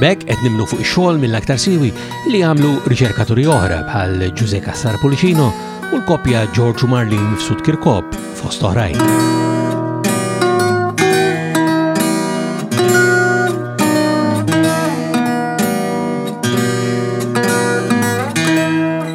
B'hekk qed nimlu fuq ix-xogħol mill-aktar siwi li għamlu riċerkaturi oħra bħal Ġuże Cassar Pulicino u l-koppja George Marlin f'Sud Kirkop fost oħrajn.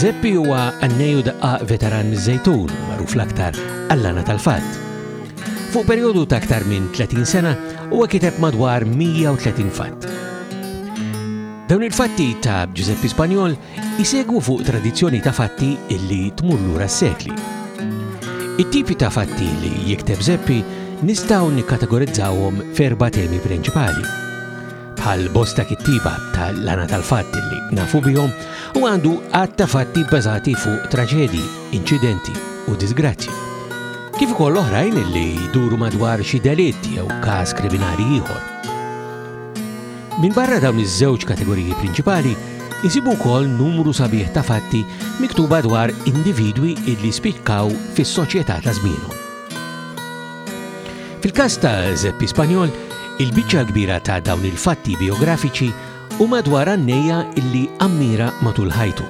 Zeppi huwa għanneju daqqaq veteran miż-Żejtun, magħruf l-aktar għall-lana tal-fatt. Fuq perjodu ta' aktar minn 30 sena huwa kiteb madwar 130 fatt. Dawn il-fatti ta' Giuseppe Spanjol jisegwu fuq tradizzjoni ta' fatti illi tmur lura s-sekli. It-tipi ta' fatti li jikteb Zeppi nistaw nikkategorizzawhom ferba temi prinċipali. bħal bosta kittiba tal-lana tal-fatt li nafu bihom u għandu għad ta' fatti bbażati fuq traġedji, inċidenti u disgrazzi. Kif ukoll oħrajn li jduru madwar xi delitt jew każ kriminali ieħor. Min barra dawn iż-żewġ kategoriji prinċipali, jisibu wkoll numru sabiħ ta' fatti miktuba dwar individwi illi spikkaw fis-soċjetà ta' żmienhom. Fil-każ ta' Zeppi Spanjol, il-biċċa kbira ta' dawn il-fatti biografiċi u madwar għannejja illi ammira matul ħajtu.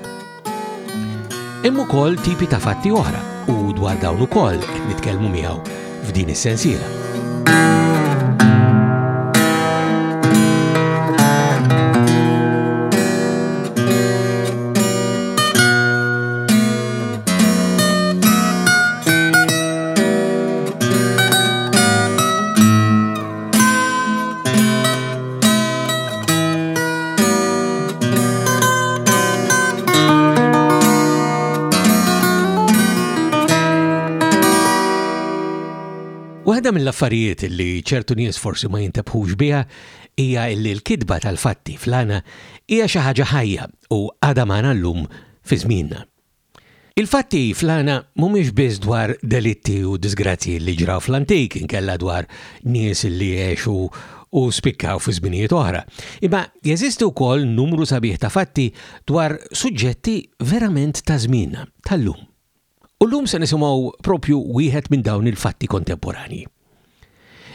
Hemm ukoll tipi ta' fatti oħra u dwar dawn ukoll qed nitkellmu miegħu f'din is-sensiela. Waħda mill-affarijiet li ċertu nies forsi ma jintabħux biha hija li l-kidba tal-fatti flana hija xi ħaġa ħajja u għadha magħna llum fi żmienna. Il-fatti fl-għana mhumiex biss dwar delitti u diżgrazzji li ġraw fl-antik inkella dwar nies li għexu u spikkaw fi żminijiet oħra. Imma jeżisti wkoll numru sabiħ ta' fatti dwar suġġetti verament ta' żmienna, tal-lum. U llum se nisimgħu proprju wieħed minn dawn il-fatti kontemporanji.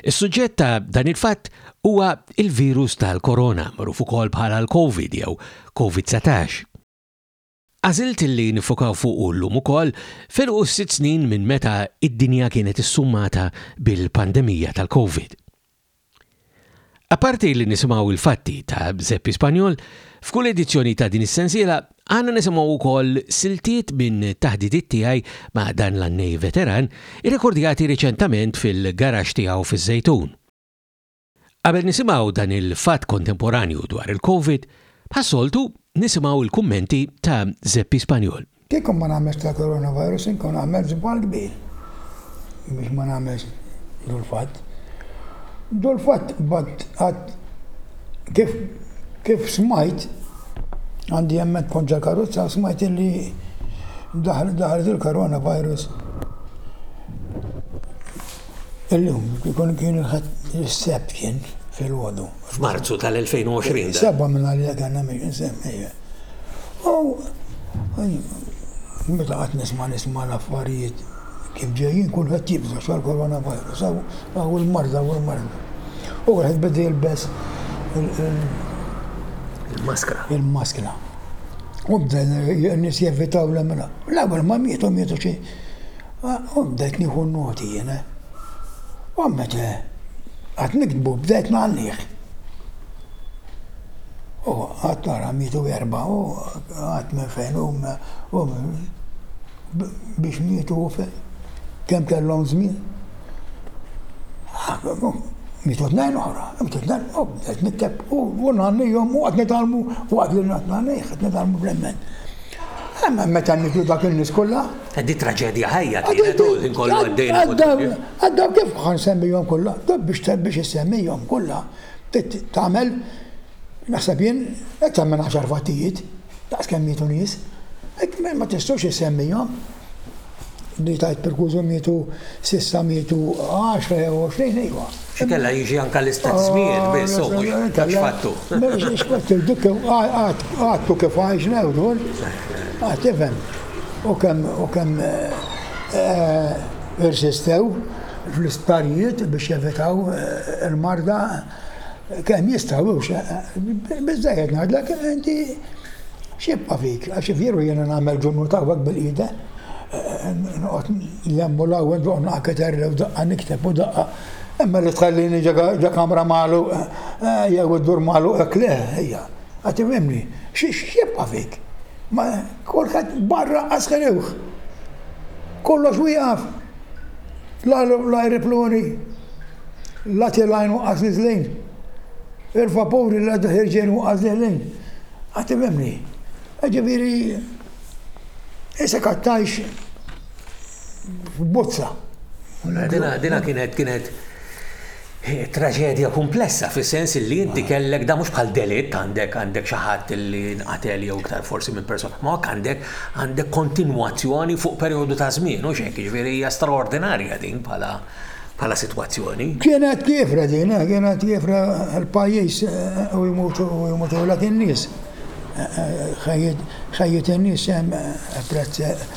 Is-suġġett ta' dan il-fatt huwa l-virus tal-korona, magħruf ukoll bħala l-Covid jew Covid-19. Għażilt li niffokaw fuqu llum ukoll, f'għeluq is-sitt snin minn meta d-dinja kienet issummata bil-pandemija tal-Covid. Apparti li nisimgħu l-fatti ta' Bżeppi Spanjol, f'kull edizzjoni ta' din is-sensiela għandna nisimgħu wkoll siltiet minn taħditiet tiegħi ma' dan l-għannej veteran, irrekordjati riċentament fil-garaxx tiegħu fiż-Żejtun. Qabel nisimgħu dan il-fatt kontemporanju dwar il-Covid, bħas-soltu nisimgħu l-kummenti ta' Zeppi Spanjol. Kieku ma nagħmilx tal-coronavirus inkun għamilt żball kbir biex ma nagħmilx dul-fatt. Dul-fatt bad għad kif kif smajt għandi hemmhekk fuq ġol-karozza smajt illi daħlet il-coronavirus. Illum, ikun kien il-sebt kien fil-ħodu. F'Marzu tal-2020. Seba minn għalli għanna minn semmija. U meta għat nisma nisma l-affarijiet kif ġejjin kulħadd jibża xal korona virus, għaw il-marda, għaw il-marda. U għed bidi il-bes il-maskra. Il-maskra. U bda nis jevitaw l-emra. L-għabel ma mietu mietu xie Għodd qed nieħu n-noti jiena. Għodd qed niktbu bdejt ngħallih. U qatt nara mietu erba' u qatt minn fejn u biex mietu u kemm kellhom żmien. Mietu tnejn oħra, mietu tnejn oħra, għodd qed nikteb u ngħallihom u qed nitgħallmu waqt li ngħallih, qed nitgħallmu bl-impenn. Imma meta nitlu dak in-nies kollha. Eh, di traġedja ħajja kienet u ħin kollu għaddejna. Għaddaw kif ħan semmijom kollha, biex biex issemmijom kollha, tagħmel naħseb jien qed tagħmel għaxar fattijiet daqs kemm jietu nies. Ma tistgħux issemmijom. Di tajt perkużu mietu s'issa mietu għaxra jew għoxrin iva. Xi kellha jiġi anke l-istess żmien biss u mhux mhux fattu. X'qattu dik għattu kif għajx l-ewdur, għad tifhem u kemm u kemm irsistew fl-isptarijiet biex jevitaw il-marda Kemm jista' hux, biżżejjed ngħidlek, inti x'jibqa' fik, għax vjeru jiena nagħmel ġunut hawnhekk bil-qida, noqgħod nlemmu l-awl, noqgħod naqa' keterri u daqqa nikteb u daqqa, imma li tħallini ġo kamra magħluq jew id-dur magħluq hekk le, ejja, qed tifhimni, x'jibqa' fik? Kulħadd barra qas ħilewh. Kollox wieqaf. L-ajruplani la tilgħin waqqas niżlin. Il-vapuri la ħirġin waqqas diħlin. Għad tifhimni? Ġifieri isek għad tgħix f'bozza. Dina kienet kienet Hi traġedja kumplessa fis-sens li inti kellek, dan mhux bħal delitt, għandek għandek xi ħadd li nqatel jew iktar forsi minn persuna, imma hawnhekk għandek għandek kontinwazzjoni fuq perjodu ta' żmien, hux hekk? Jiġifieri hija straordinarja din bħala bħala sitwazzjoni. Kienet kiefra din, eh, kienet kiefra l-pajjiż eh, u jmutu u jmutu l in-nies. Eh, ħajjit in-nies hemm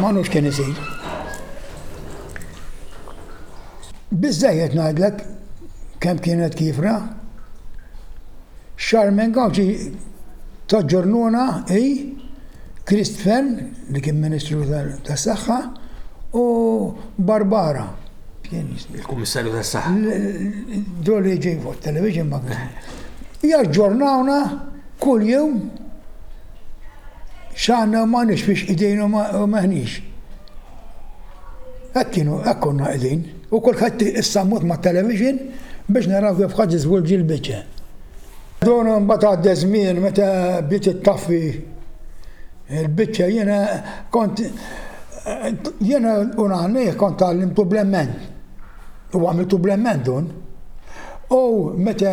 Ma nafx x'kien isir. Biżżejjed ngħidlek kemm kienet kiefra. Xahar minn Gawci ta' ġurnuna hi, Krist Fearne li kien Ministru tas-Saħħa u Barbara. Il-Kummissarju tas-Saħħa. Dol li jiġi fuq it-television ma kienx. Jaġġornawna kuljum. X'aħna m'għandniex fiex qidejna u m'aħniex. Hekk kienu, hekk konna qegħdin. U kulħadd issa mmut mat-television biex naraw kif ħadd iżvolġi l-biċċa. Donu mbagħad għadda żmien meta bdiet ittaffi l-biċċa jiena kont jiena u naħnih kont tgħallimtu bl-emmen. U għamiltu bl-emmen dun. U meta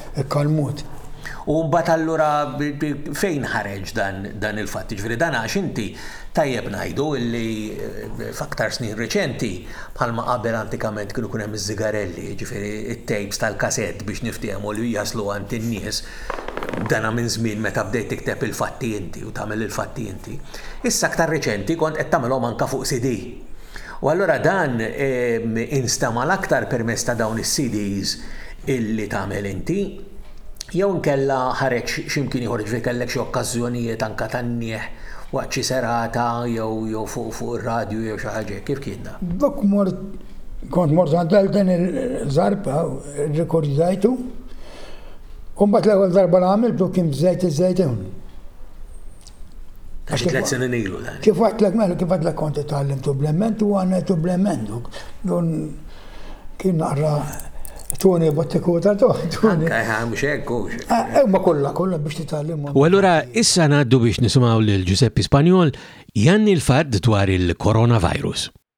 Ikkalmut. U mbagħad allura fejn ħareġ dan il-fatt? Jiġifieri dan għax inti, tajjeb ngħidu illi f'aktar snin riċenti, bħalma qabel antikament kienu jkun hemm iż-żigarelli, jiġifieri t-tapes tal-kasett biex niftiehmu li jaslu għand in-nies, dana minn żmien meta bdejt tikteb il-fatti inti u tagħmel il-fatti inti, issa aktar riċenti kont qed tagħmilhom anke fuq CD. U allura dan instema' l-aktar permezz ta' dawn is-CDs illi tagħmel inti, jew inkella ħareġ xi mkien ieħor, jiġifieri kellek xi okkażżjonijiet anke tan-nieh waqt xi serata jew jew fuq fuq ir-radju jew xi ħaġa hekk, kif kien dan? Dok mort, kont mort għand Alden il-żarpa, rrikurdajtu, u mbagħad l-ewwel darba li għamiltu kien b'żejt iż-żejtun. Għaxi tlet sinin ilu dan. Kif għatlek mela, kif għatlek kont tgħallim tublement u għana tublement duk. Dun kien naqra tuni bottiku ta' tuni. Eh, ma kolla, kolla biex titgħallim. U allura issa ngħaddu biex nisimgħu lil Giuseppe Spanjol janni l-fatt dwar il-coronavirus.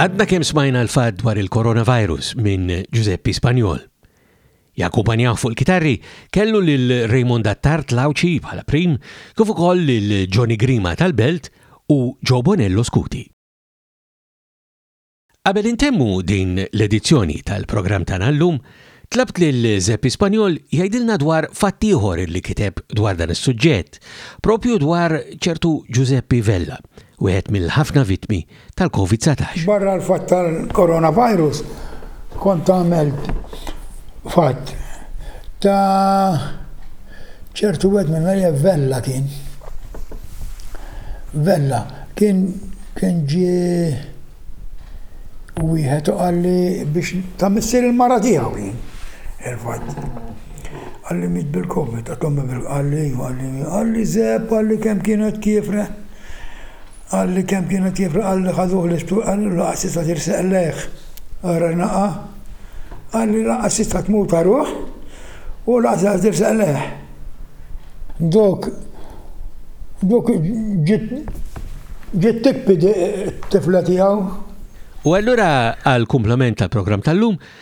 Għadna kemm smajna l-fad dwar il-coronavirus minn Giuseppe Spanjol. Jakkumpanjaw fuq il-kitarri kellu lil Raymond Attard Lawċi bħala prim, kif ukoll lil Johnny Grima tal-Belt u Joe Bonello Scuti. Qabel intemmu din l-edizzjoni tal-programm tagħna llum, tlabt lil Zeppi Spanjol jgħidilna dwar fatt ieħor li kiteb dwar dan is-suġġett, propju dwar ċertu Giuseppe Vella, wieħed mill-ħafna vittmi tal-Covid 19. Barra l-fatt tal-coronavirus kont għamilt fatt ta' ċertu wieħed minn vella kien. Vella kien kien ġie wieħed u qalli biex ta' missier il-mara tiegħu kien il-fatt. Qalli mit bil-Covid, qalli qalli qalli zeb qalli kemm kienet kiefre. Qal li kemm kien qed jifraħ għalli ħaduh l-isptu qallu lanqas tista' tirsaq lejh ara naqa'. Qal li lanqas tista' tmut aruh u lanqas tista' tirsaq lejh. Dok dok ġiet ġiet tikpidi t-tifla tiegħu. U allura għall-kumplament tal-programm tal-lum,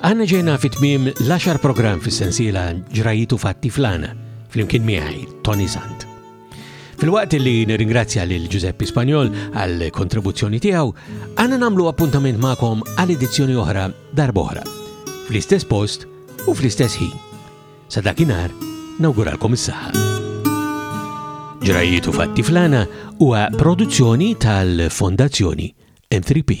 Aħna ġejna fit tmiem l-10 programm fis-sensiela ġrajitu fatti flana flimkien miegħi Tony Sant. Fil-waqt li nirringrazzja lil Giuseppe Spanjol għal kontribuzzjoni tiegħu, għandna nagħmlu appuntament magħkom għal edizzjoni oħra darbohra, fl-istess post u fl-istess ħin. Sa dakinhar nawguralkom is-saħħa. Ġrajitu fatti flana huwa produzzjoni tal-Fondazzjoni M3P.